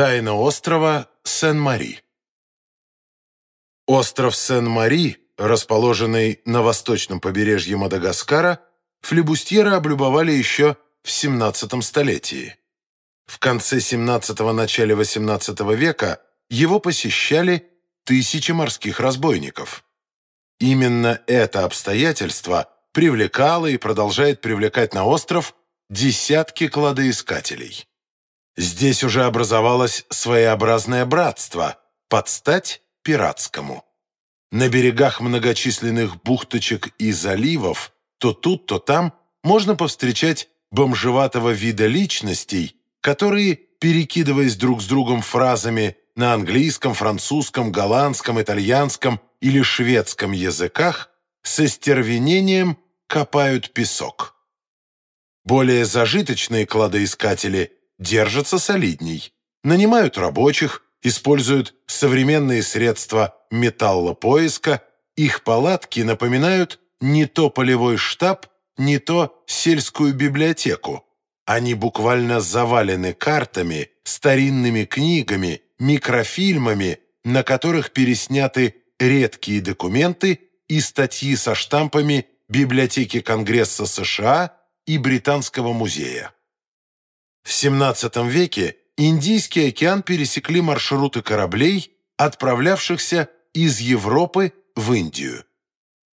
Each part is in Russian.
Тайна острова Сен-Мари Остров Сен-Мари, расположенный на восточном побережье Мадагаскара, флебустьеры облюбовали еще в 17 столетии. В конце 17-го – начале 18 века его посещали тысячи морских разбойников. Именно это обстоятельство привлекало и продолжает привлекать на остров десятки кладоискателей. Здесь уже образовалось своеобразное братство под стать пиратскому. На берегах многочисленных бухточек и заливов то тут, то там можно повстречать бомжеватого вида личностей, которые, перекидываясь друг с другом фразами на английском, французском, голландском, итальянском или шведском языках, со стервенением копают песок. Более зажиточные кладоискатели держатся солидней, нанимают рабочих, используют современные средства металлопоиска, их палатки напоминают не то полевой штаб, не то сельскую библиотеку. Они буквально завалены картами, старинными книгами, микрофильмами, на которых пересняты редкие документы и статьи со штампами Библиотеки Конгресса США и Британского музея. В XVII веке Индийский океан пересекли маршруты кораблей, отправлявшихся из Европы в Индию.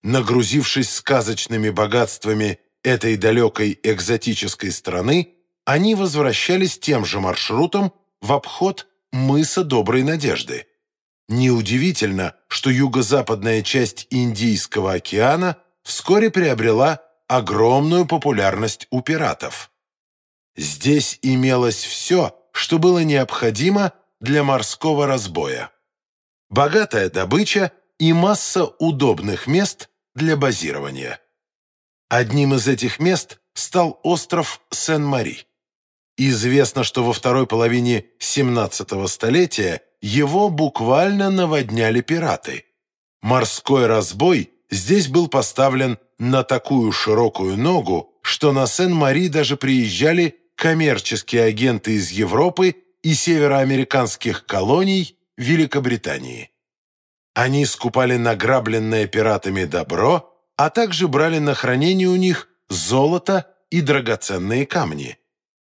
Нагрузившись сказочными богатствами этой далекой экзотической страны, они возвращались тем же маршрутом в обход мыса Доброй Надежды. Неудивительно, что юго-западная часть Индийского океана вскоре приобрела огромную популярность у пиратов. Здесь имелось все, что было необходимо для морского разбоя. Богатая добыча и масса удобных мест для базирования. Одним из этих мест стал остров Сен-Мари. Известно, что во второй половине 17 столетия его буквально наводняли пираты. Морской разбой здесь был поставлен на такую широкую ногу, что на Сен-Мари даже приезжали коммерческие агенты из Европы и североамериканских колоний Великобритании. Они скупали награбленное пиратами добро, а также брали на хранение у них золото и драгоценные камни.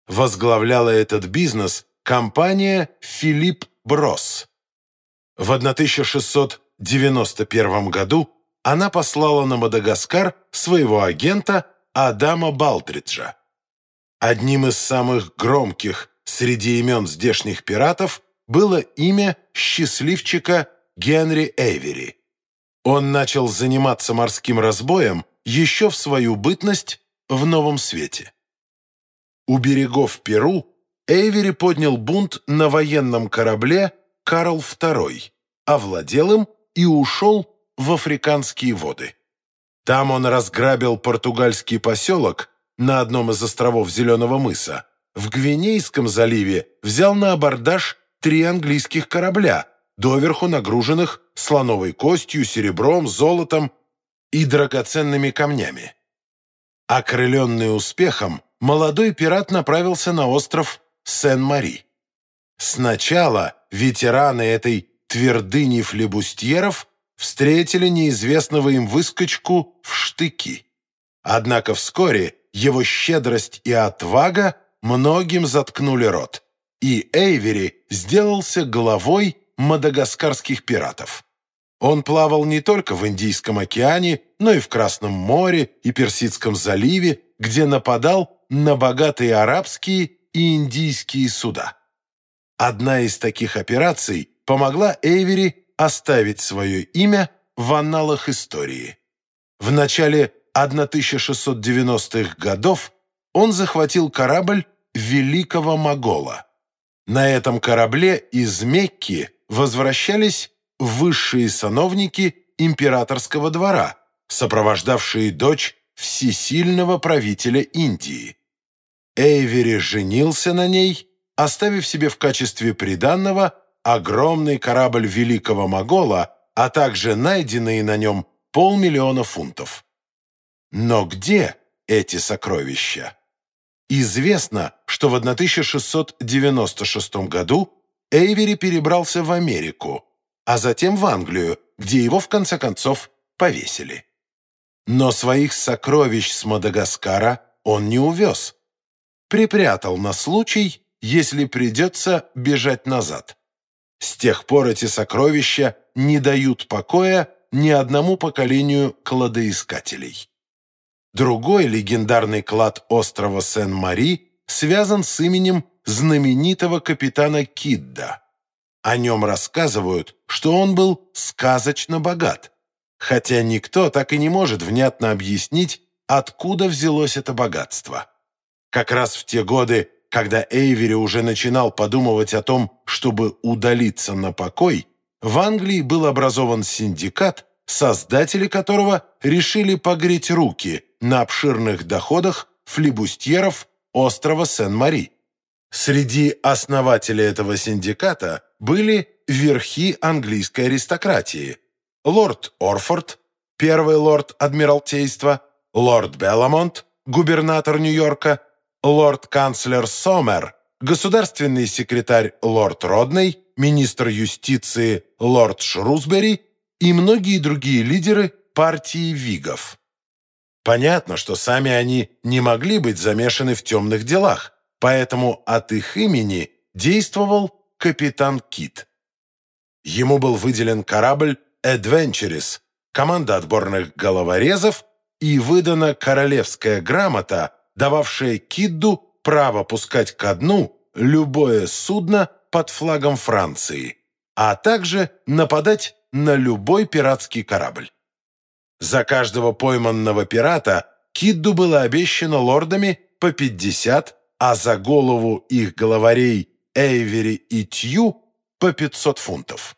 Возглавляла этот бизнес компания Филипп Брос. В 1691 году она послала на Мадагаскар своего агента Адама Балдриджа. Одним из самых громких среди имен здешних пиратов было имя счастливчика Генри Эйвери. Он начал заниматься морским разбоем еще в свою бытность в Новом Свете. У берегов Перу Эйвери поднял бунт на военном корабле «Карл II», овладел им и ушел в африканские воды. Там он разграбил португальский поселок на одном из островов Зеленого мыса, в Гвинейском заливе взял на абордаж три английских корабля, доверху нагруженных слоновой костью, серебром, золотом и драгоценными камнями. Окрыленный успехом, молодой пират направился на остров Сен-Мари. Сначала ветераны этой твердыни флебустьеров встретили неизвестного им выскочку в штыки. Однако вскоре его щедрость и отвага многим заткнули рот, и Эйвери сделался главой мадагаскарских пиратов. Он плавал не только в Индийском океане, но и в Красном море и Персидском заливе, где нападал на богатые арабские и индийские суда. Одна из таких операций помогла Эйвери оставить свое имя в анналах истории. В начале 1690-х годов он захватил корабль Великого Могола. На этом корабле из Мекки возвращались высшие сановники императорского двора, сопровождавшие дочь всесильного правителя Индии. Эйвери женился на ней, оставив себе в качестве приданного огромный корабль Великого Могола, а также найденные на нем полмиллиона фунтов. Но где эти сокровища? Известно, что в 1696 году Эйвери перебрался в Америку, а затем в Англию, где его, в конце концов, повесили. Но своих сокровищ с Мадагаскара он не увез. Припрятал на случай, если придется бежать назад. С тех пор эти сокровища не дают покоя ни одному поколению кладоискателей. Другой легендарный клад острова Сен-Мари связан с именем знаменитого капитана Кидда. О нем рассказывают, что он был сказочно богат, хотя никто так и не может внятно объяснить, откуда взялось это богатство. Как раз в те годы, когда Эйвери уже начинал подумывать о том, чтобы удалиться на покой, в Англии был образован синдикат, создатели которого решили погреть руки на обширных доходах флибустьеров острова Сен-Мари. Среди основателей этого синдиката были верхи английской аристократии. Лорд Орфорд, первый лорд Адмиралтейства, лорд Белламонт, губернатор Нью-Йорка, лорд-канцлер Сомер, государственный секретарь лорд Родней, министр юстиции лорд Шрусбери и многие другие лидеры партии Вигов. Понятно, что сами они не могли быть замешаны в темных делах, поэтому от их имени действовал капитан Кит. Ему был выделен корабль «Эдвенчерис», команда отборных головорезов и выдана королевская грамота, дававшая Кидду право пускать ко дну любое судно под флагом Франции, а также нападать на любой пиратский корабль. За каждого пойманного пирата Кидду было обещано лордами по 50 а за голову их главарей Эйвери и Тью по 500 фунтов.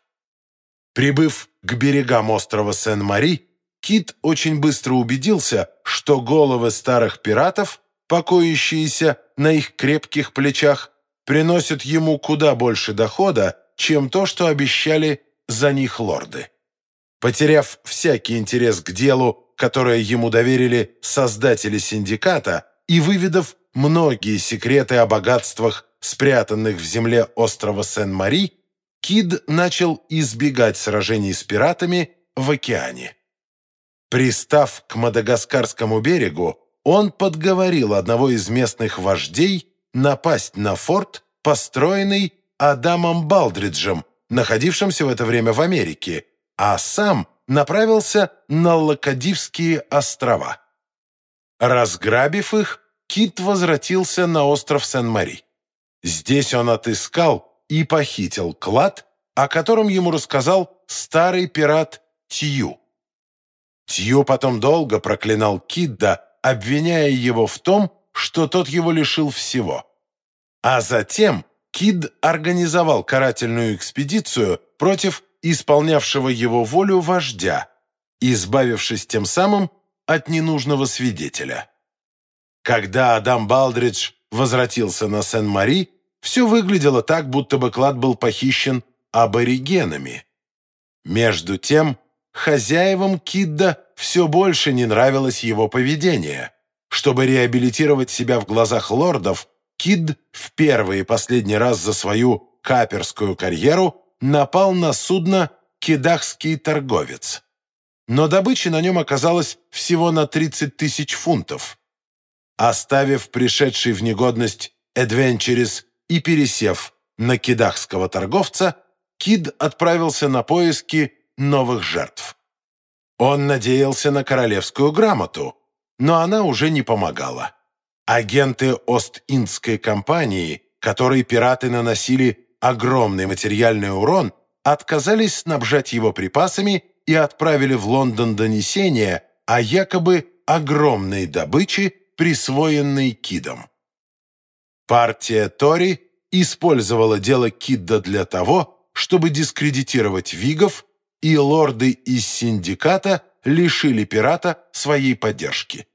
Прибыв к берегам острова Сен-Мари, Кит очень быстро убедился, что головы старых пиратов, покоящиеся на их крепких плечах, приносят ему куда больше дохода, чем то, что обещали за них лорды. Потеряв всякий интерес к делу, которое ему доверили создатели синдиката, и выведав многие секреты о богатствах, спрятанных в земле острова Сен-Мари, Кид начал избегать сражений с пиратами в океане. Пристав к Мадагаскарскому берегу, он подговорил одного из местных вождей напасть на форт, построенный Адамом Балдриджем, находившимся в это время в Америке, а сам направился на Лакадивские острова. Разграбив их, Кит возвратился на остров Сен-Мари. Здесь он отыскал и похитил клад, о котором ему рассказал старый пират Тью. Тью потом долго проклинал Кидда, обвиняя его в том, что тот его лишил всего. А затем Кид организовал карательную экспедицию против исполнявшего его волю вождя, избавившись тем самым от ненужного свидетеля. Когда Адам Балдридж возвратился на Сен-Мари, все выглядело так, будто бы клад был похищен аборигенами. Между тем, хозяевам Кидда все больше не нравилось его поведение. Чтобы реабилитировать себя в глазах лордов, Кид в первый и последний раз за свою каперскую карьеру напал на судно «Кидахский торговец». Но добычи на нем оказалось всего на 30 тысяч фунтов. Оставив пришедший в негодность Эдвенчерис и пересев на кидахского торговца, Кид отправился на поиски новых жертв. Он надеялся на королевскую грамоту, но она уже не помогала. Агенты Ост-Индской компании, которой пираты наносили огромный материальный урон, отказались снабжать его припасами и отправили в Лондон донесение о якобы огромной добыче присвоенный Кидом. Партия Тори использовала дело Кидда для того, чтобы дискредитировать Вигов, и лорды из синдиката лишили пирата своей поддержки.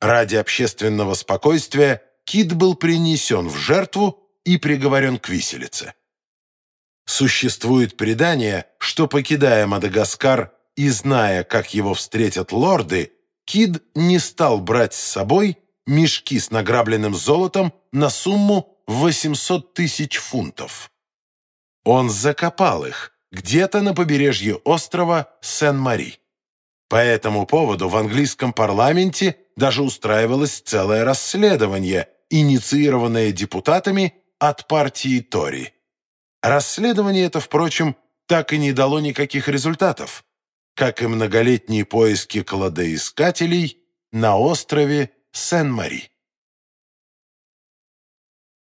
Ради общественного спокойствия Кид был принесен в жертву и приговорен к виселице. Существует предание, что, покидая Мадагаскар и зная, как его встретят лорды, Кид не стал брать с собой мешки с награбленным золотом на сумму 800 тысяч фунтов. Он закопал их где-то на побережье острова Сен-Мари. По этому поводу в английском парламенте даже устраивалось целое расследование, инициированное депутатами от партии Тори. Расследование это, впрочем, так и не дало никаких результатов, как и многолетние поиски кладоискателей на острове Сен-Мари.